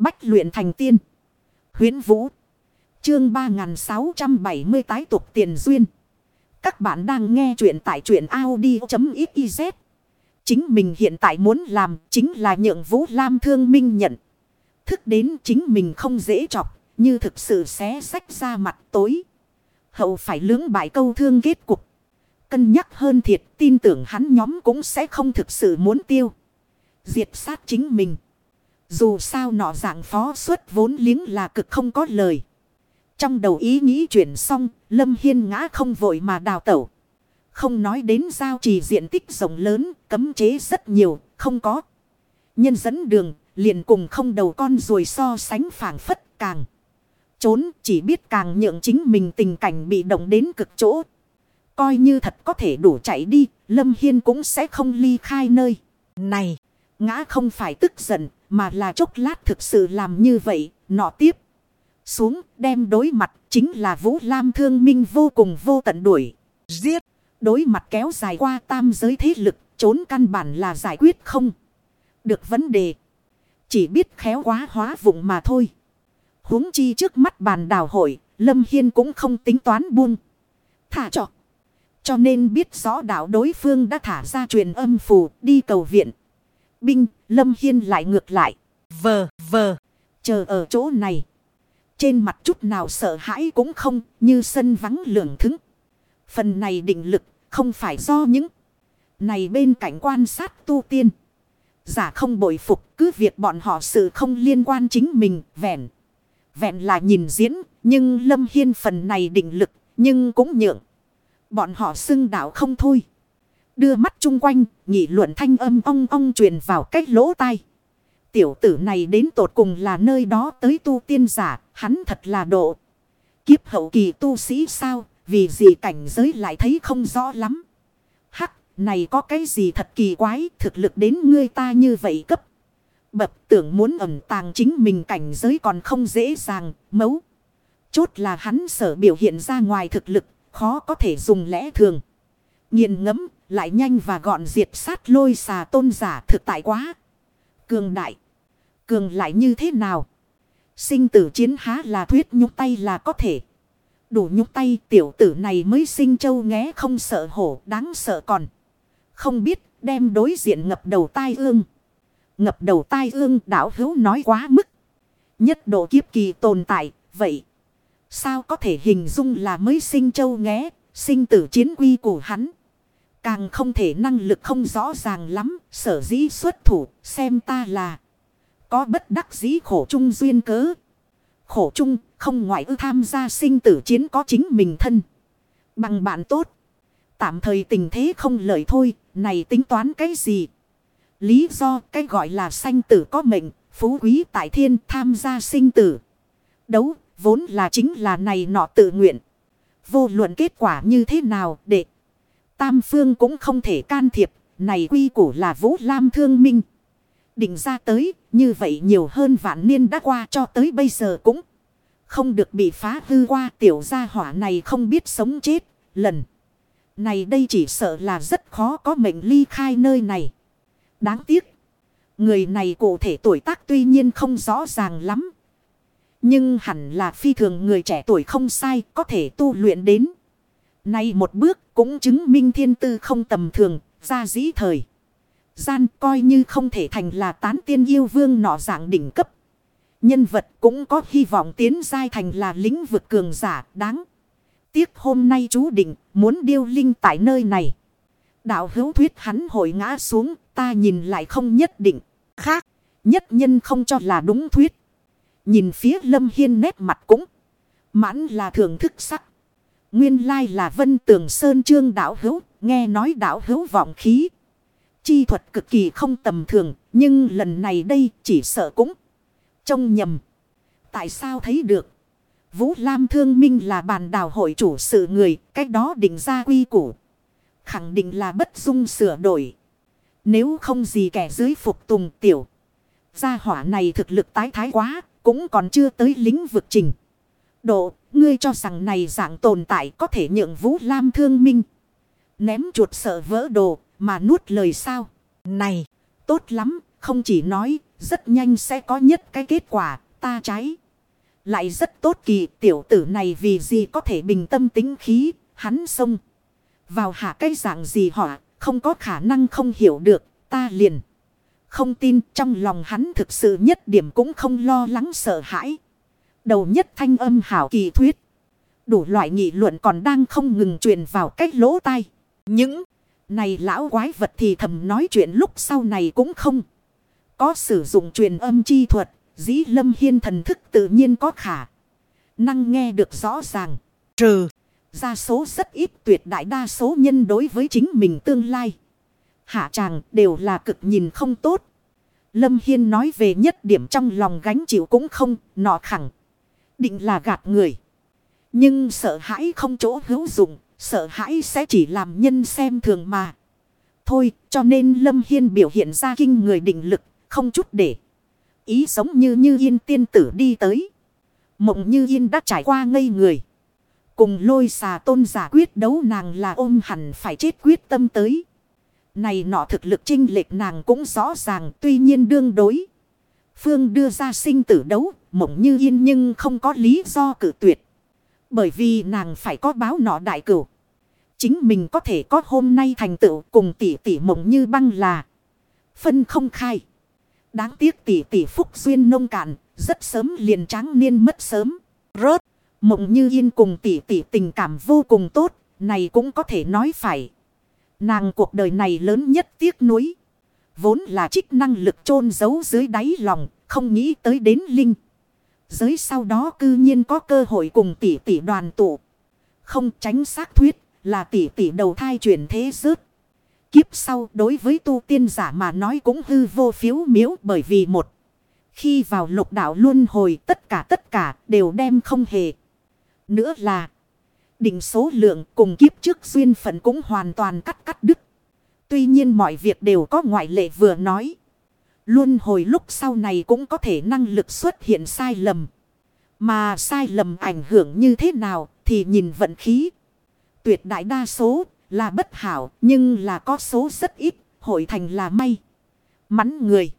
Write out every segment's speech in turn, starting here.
Bách luyện thành tiên. Huyến Vũ. Chương 3670 tái tục tiền duyên. Các bạn đang nghe truyện tại truyện Audi.xyz. Chính mình hiện tại muốn làm chính là nhượng Vũ Lam thương minh nhận. Thức đến chính mình không dễ chọc. Như thực sự xé sách ra mặt tối. Hậu phải lưỡng bại câu thương kết cục. Cân nhắc hơn thiệt, tin tưởng hắn nhóm cũng sẽ không thực sự muốn tiêu. Diệt sát chính mình. Dù sao nọ dạng phó suất vốn liếng là cực không có lời. Trong đầu ý nghĩ chuyển xong, Lâm Hiên ngã không vội mà đào tẩu. Không nói đến giao trì diện tích rộng lớn, cấm chế rất nhiều, không có. Nhân dẫn đường, liền cùng không đầu con rồi so sánh phản phất càng. Trốn chỉ biết càng nhượng chính mình tình cảnh bị động đến cực chỗ. Coi như thật có thể đủ chạy đi, Lâm Hiên cũng sẽ không ly khai nơi. Này, ngã không phải tức giận, mà là chốc lát thực sự làm như vậy, nọ tiếp. Xuống đem đối mặt chính là Vũ Lam thương minh vô cùng vô tận đuổi. Giết. Đối mặt kéo dài qua tam giới thế lực. Trốn căn bản là giải quyết không. Được vấn đề. Chỉ biết khéo quá hóa vụng mà thôi. huống chi trước mắt bàn đào hội. Lâm Hiên cũng không tính toán buông. Thả cho. Cho nên biết rõ đạo đối phương đã thả ra truyền âm phù đi cầu viện. Binh, Lâm Hiên lại ngược lại. Vờ, vờ, chờ ở chỗ này. Trên mặt chút nào sợ hãi cũng không, như sân vắng lường thứng. Phần này định lực, không phải do những này bên cạnh quan sát tu tiên. Giả không bội phục, cứ việc bọn họ sự không liên quan chính mình, vẹn. Vẹn là nhìn diễn, nhưng Lâm Hiên phần này định lực, nhưng cũng nhượng. Bọn họ xưng đạo không thôi. Đưa mắt chung quanh, nghị luận thanh âm ong ong truyền vào cách lỗ tai. Tiểu tử này đến tột cùng là nơi đó tới tu tiên giả, hắn thật là độ. Kiếp hậu kỳ tu sĩ sao, vì gì cảnh giới lại thấy không rõ lắm. Hắc, này có cái gì thật kỳ quái, thực lực đến ngươi ta như vậy cấp. Bập tưởng muốn ẩn tàng chính mình cảnh giới còn không dễ dàng, mấu. Chốt là hắn sở biểu hiện ra ngoài thực lực, khó có thể dùng lẽ thường. Nghiền ngẫm, lại nhanh và gọn diệt sát lôi xà tôn giả thực tại quá. Cường đại. Cường lại như thế nào? Sinh tử chiến há là thuyết nhúc tay là có thể. Đủ nhúc tay, tiểu tử này mới sinh châu nghé không sợ hổ, đáng sợ còn. Không biết, đem đối diện ngập đầu tai ương. Ngập đầu tai ương, đảo hữu nói quá mức. Nhất độ kiếp kỳ tồn tại. Vậy sao có thể hình dung là mới sinh châu nghé, sinh tử chiến quy của hắn. Càng không thể năng lực không rõ ràng lắm, sở dĩ xuất thủ, xem ta là có bất đắc dĩ khổ chung duyên cớ. Khổ chung, không ngoại ư tham gia sinh tử chiến có chính mình thân. Bằng bạn tốt. Tạm thời tình thế không lợi thôi, này tính toán cái gì? Lý do cái gọi là sanh tử có mệnh, phú quý tại thiên tham gia sinh tử. Đấu, vốn là chính là này nọ tự nguyện. Vô luận kết quả như thế nào để Tam phương cũng không thể can thiệp. Này quy củ là Vũ Lam thương minh. Định ra tới. Như vậy nhiều hơn vạn niên đã qua cho tới bây giờ cũng. Không được bị phá hư qua tiểu gia hỏa này không biết sống chết. Lần. Này đây chỉ sợ là rất khó có mệnh ly khai nơi này. Đáng tiếc. Người này cụ thể tuổi tác tuy nhiên không rõ ràng lắm. Nhưng hẳn là phi thường người trẻ tuổi không sai, có thể tu luyện đến. Nay một bước cũng chứng minh thiên tư không tầm thường, ra dĩ thời. Gian coi như không thể thành là tán tiên yêu vương nọ dạng đỉnh cấp. Nhân vật cũng có hy vọng tiến giai thành là lĩnh vực cường giả đáng. Tiếc hôm nay chú định muốn điêu linh tại nơi này. Đạo hữu thuyết hắn hội ngã xuống ta nhìn lại không nhất định. Khác nhất nhân không cho là đúng thuyết. Nhìn phía lâm hiên nét mặt cũng mãn là thưởng thức sắc. Nguyên lai là vân tường sơn trương đảo hữu, nghe nói đảo hữu vọng khí. Chi thuật cực kỳ không tầm thường, nhưng lần này đây chỉ sợ cũng trông nhầm. Tại sao thấy được? Vũ Lam Thương Minh là bàn đảo hội chủ sự người, cách đó định ra quy củ. Khẳng định là bất dung sửa đổi. Nếu không gì kẻ dưới phục tùng tiểu. Gia hỏa này thực lực tái thái quá, cũng còn chưa tới lĩnh vực trình. Độ, ngươi cho rằng này dạng tồn tại có thể nhượng Vũ Lam thương minh. Ném chuột sợ vỡ đồ, mà nuốt lời sao. Này, tốt lắm, không chỉ nói, rất nhanh sẽ có nhất cái kết quả, ta trái. Lại rất tốt kỳ tiểu tử này vì gì có thể bình tâm tính khí, hắn xông. Vào hạ cái dạng gì họ, không có khả năng không hiểu được, ta liền. Không tin trong lòng hắn thực sự nhất điểm cũng không lo lắng sợ hãi. Đầu nhất thanh âm hảo kỳ thuyết. Đủ loại nghị luận còn đang không ngừng truyền vào cách lỗ tai. Những này lão quái vật thì thầm nói chuyện lúc sau này cũng không. Có sử dụng truyền âm chi thuật. Dĩ lâm hiên thần thức tự nhiên có khả. Năng nghe được rõ ràng. Trừ. Ra số rất ít tuyệt đại đa số nhân đối với chính mình tương lai. Hạ chàng đều là cực nhìn không tốt. Lâm Hiên nói về nhất điểm trong lòng gánh chịu cũng không, nọ khẳng. Định là gạt người. Nhưng sợ hãi không chỗ hữu dụng, sợ hãi sẽ chỉ làm nhân xem thường mà. Thôi, cho nên Lâm Hiên biểu hiện ra kinh người định lực, không chút để. Ý sống như như yên tiên tử đi tới. Mộng như yên đã trải qua ngây người. Cùng lôi xà tôn giả quyết đấu nàng là ôm hẳn phải chết quyết tâm tới. Này nọ thực lực trinh lệch nàng cũng rõ ràng tuy nhiên đương đối. Phương đưa ra sinh tử đấu, mộng như yên nhưng không có lý do cử tuyệt. Bởi vì nàng phải có báo nọ đại cửu. Chính mình có thể có hôm nay thành tựu cùng tỷ tỷ mộng như băng là. Phân không khai. Đáng tiếc tỷ tỷ phúc duyên nông cạn, rất sớm liền tráng niên mất sớm. Rớt, mộng như yên cùng tỷ tỷ tình cảm vô cùng tốt, này cũng có thể nói phải. Nàng cuộc đời này lớn nhất tiếc nuối. Vốn là trích năng lực chôn giấu dưới đáy lòng, không nghĩ tới đến linh. Giới sau đó cư nhiên có cơ hội cùng tỷ tỷ đoàn tụ. Không tránh xác thuyết là tỷ tỷ đầu thai chuyển thế rớt. Kiếp sau đối với tu tiên giả mà nói cũng hư vô phiếu miếu bởi vì một. Khi vào lục đạo luân hồi tất cả tất cả đều đem không hề. Nữa là định số lượng cùng kiếp trước duyên phận cũng hoàn toàn cắt cắt đứt. Tuy nhiên mọi việc đều có ngoại lệ vừa nói. Luân hồi lúc sau này cũng có thể năng lực xuất hiện sai lầm. Mà sai lầm ảnh hưởng như thế nào thì nhìn vận khí. Tuyệt đại đa số là bất hảo nhưng là có số rất ít, hội thành là may. Mắn người.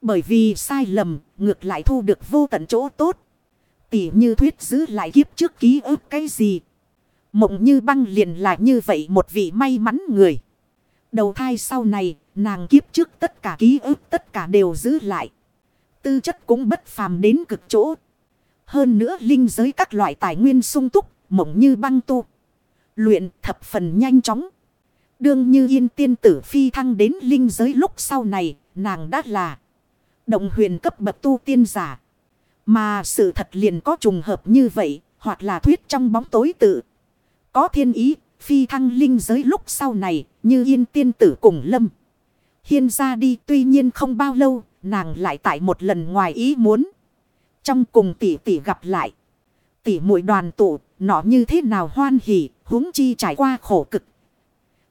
Bởi vì sai lầm, ngược lại thu được vô tận chỗ tốt. Tỉ như thuyết giữ lại kiếp trước ký ức cái gì. Mộng như băng liền là như vậy một vị may mắn người. Đầu thai sau này, nàng kiếp trước tất cả ký ức tất cả đều giữ lại. Tư chất cũng bất phàm đến cực chỗ. Hơn nữa linh giới các loại tài nguyên sung túc, mộng như băng tu. Luyện thập phần nhanh chóng. Đương như yên tiên tử phi thăng đến linh giới lúc sau này, nàng đã là động huyền cấp bậc tu tiên giả. Mà sự thật liền có trùng hợp như vậy, hoặc là thuyết trong bóng tối tự. Có thiên ý, phi thăng linh giới lúc sau này, như yên tiên tử cùng lâm. Hiên ra đi tuy nhiên không bao lâu, nàng lại tại một lần ngoài ý muốn. Trong cùng tỷ tỷ gặp lại. Tỷ muội đoàn tụ, nọ như thế nào hoan hỉ, huống chi trải qua khổ cực.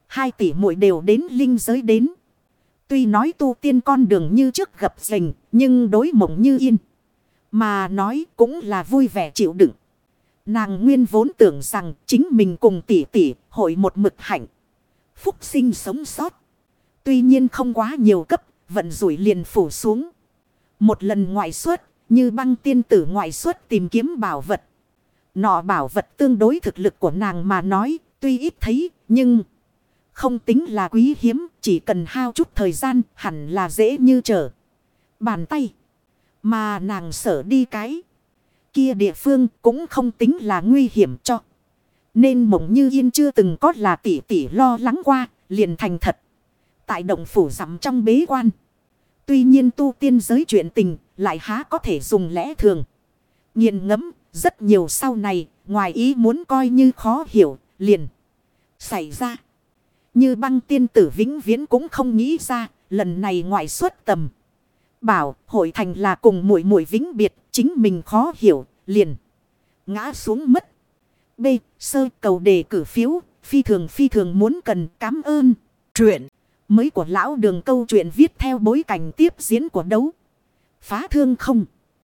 Hai tỷ muội đều đến linh giới đến. Tuy nói tu tiên con đường như trước gặp rình, nhưng đối mộng như yên. Mà nói cũng là vui vẻ chịu đựng. Nàng nguyên vốn tưởng rằng chính mình cùng tỷ tỷ hội một mực hạnh. Phúc sinh sống sót. Tuy nhiên không quá nhiều cấp, vận rủi liền phủ xuống. Một lần ngoại xuất, như băng tiên tử ngoại xuất tìm kiếm bảo vật. Nọ bảo vật tương đối thực lực của nàng mà nói, tuy ít thấy, nhưng không tính là quý hiếm, chỉ cần hao chút thời gian, hẳn là dễ như trở. Bàn tay. Mà nàng sở đi cái. Kia địa phương cũng không tính là nguy hiểm cho. Nên mộng như yên chưa từng có là tỷ tỷ lo lắng qua, liền thành thật. Tại động phủ rằm trong bế quan. Tuy nhiên tu tiên giới chuyện tình lại há có thể dùng lẽ thường. Nghiền ngẫm rất nhiều sau này ngoài ý muốn coi như khó hiểu liền. Xảy ra. Như băng tiên tử vĩnh viễn cũng không nghĩ ra lần này ngoại xuất tầm. Bảo hội thành là cùng muội muội vĩnh biệt chính mình khó hiểu liền. Ngã xuống mất. B. Sơ, cầu đề cử phiếu. Phi thường phi thường muốn cần, cảm ơn. Truyện. Mới của lão đường câu chuyện viết theo bối cảnh tiếp diễn của đấu. Phá thương không.